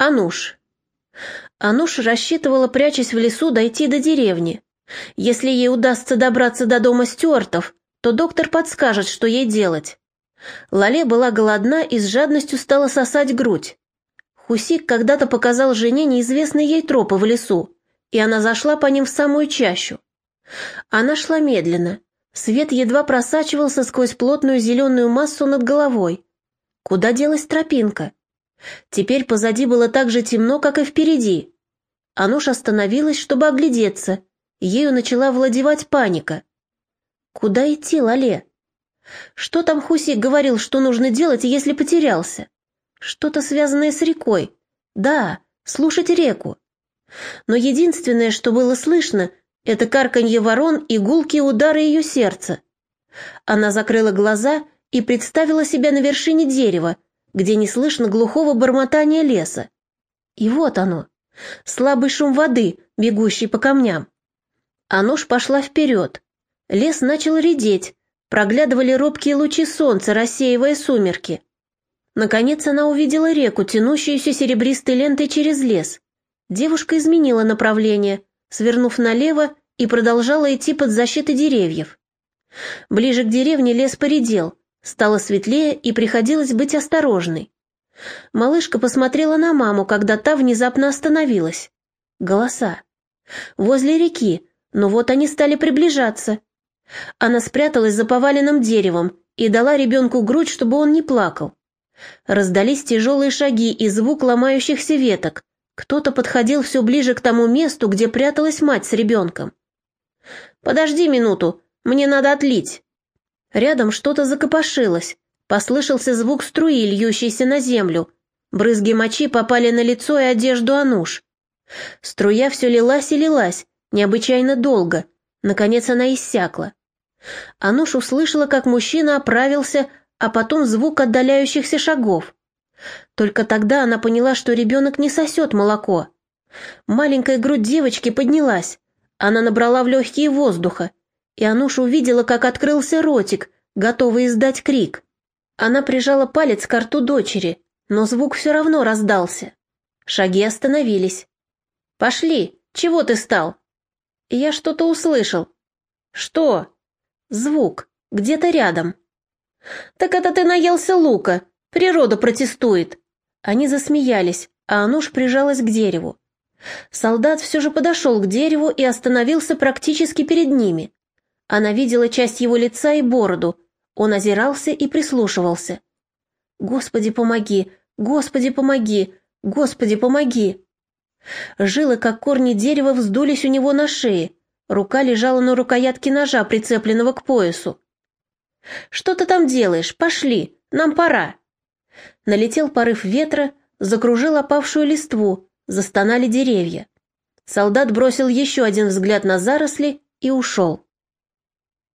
Ануш. Ануш рассчитывала, прячась в лесу, дойти до деревни. Если ей удастся добраться до дома Стюартов, то доктор подскажет, что ей делать. Лале была голодна и с жадностью стала сосать грудь. Хусик когда-то показал жене неизвестные ей тропы в лесу, и она зашла по ним в самую чащу. Она шла медленно. Свет едва просачивался сквозь плотную зеленую массу над головой. Куда делась тропинка? Теперь позади было так же темно, как и впереди. Ануш остановилась, чтобы оглядеться. Ею начала владевать паника. Куда идти, Лале? Что там Хусик говорил, что нужно делать, если потерялся? Что-то связанное с рекой. Да, слушать реку. Но единственное, что было слышно, это карканье ворон и гулкие удары ее сердца. Она закрыла глаза и представила себя на вершине дерева, где не слышно глухого бормотания леса. И вот оно, слабый шум воды, бегущий по камням. А нож пошла вперед. Лес начал редеть, проглядывали робкие лучи солнца, рассеивая сумерки. Наконец она увидела реку, тянущуюся серебристой лентой через лес. Девушка изменила направление, свернув налево и продолжала идти под защитой деревьев. Ближе к деревне лес поредел, Стало светлее, и приходилось быть осторожной. Малышка посмотрела на маму, когда та внезапно остановилась. Голоса. Возле реки, но вот они стали приближаться. Она спряталась за поваленным деревом и дала ребенку грудь, чтобы он не плакал. Раздались тяжелые шаги и звук ломающихся веток. Кто-то подходил все ближе к тому месту, где пряталась мать с ребенком. «Подожди минуту, мне надо отлить». Рядом что-то закопошилось. Послышался звук струи, льющейся на землю. Брызги мочи попали на лицо и одежду Ануш. Струя все лилась и лилась, необычайно долго. Наконец она иссякла. Ануш услышала, как мужчина оправился, а потом звук отдаляющихся шагов. Только тогда она поняла, что ребенок не сосет молоко. Маленькая грудь девочки поднялась. Она набрала в легкие воздуха и Ануша увидела, как открылся ротик, готовый издать крик. Она прижала палец к рту дочери, но звук все равно раздался. Шаги остановились. «Пошли! Чего ты стал?» «Я что-то услышал». «Что?» «Звук. Где-то рядом». «Так это ты наелся лука. Природа протестует». Они засмеялись, а Ануш прижалась к дереву. Солдат все же подошел к дереву и остановился практически перед ними. Она видела часть его лица и бороду. Он озирался и прислушивался. «Господи, помоги! Господи, помоги! Господи, помоги!» Жилы, как корни дерева, вздулись у него на шее. Рука лежала на рукоятке ножа, прицепленного к поясу. «Что ты там делаешь? Пошли! Нам пора!» Налетел порыв ветра, закружил опавшую листву, застонали деревья. Солдат бросил еще один взгляд на заросли и ушел.